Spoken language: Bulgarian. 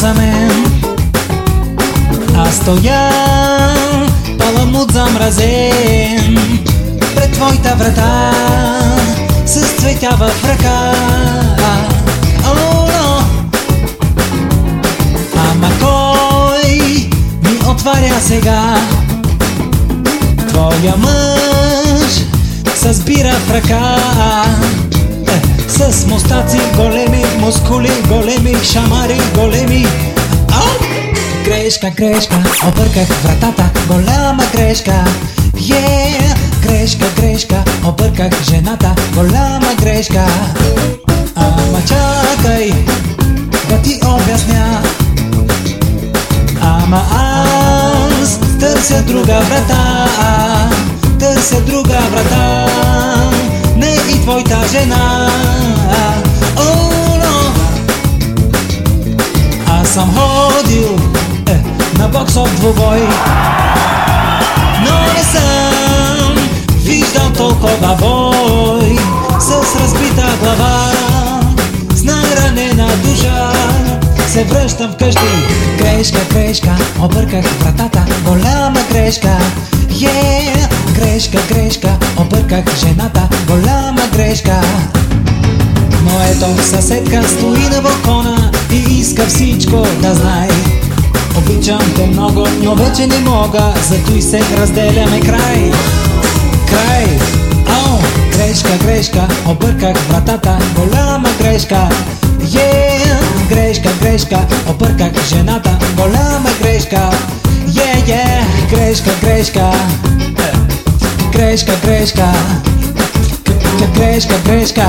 мен Аз стоя паламут замразен Пред твоята врата С цветя в ръка О. Ама кой ми отваря сега Твоя мъж се сбира в ръка е, С мустаци големи, мускули големи, шамари големи! Грешка, грешка, обърках вратата, голяма грешка. Yeah! Грешка, грешка, обърках жената, голяма грешка. Ама чакай, да ти обясня. Ама аз търся друга врата Търся друга врата. Не и твоята жена боксов двубой. Но не съм виждал толкова бой. С разбита глава С наранена душа се връщам вкъщи. Грешка, грешка, обърках вратата Голяма грешка. Yeah! Грешка, грешка, обърках жената Голяма грешка. Но ето съседка стои на балкона И иска всичко да знае Обичам те много, но вече не мога. Зато и се разделяме. Край Край. Ау, грешка, грешка, обърках вратата. Голяма грешка. Yeah, грешка, грешка, обърках жената, голяма грешка. Yeah, yeah, грешка, грешка, грешка, грешка, грешка, грешка.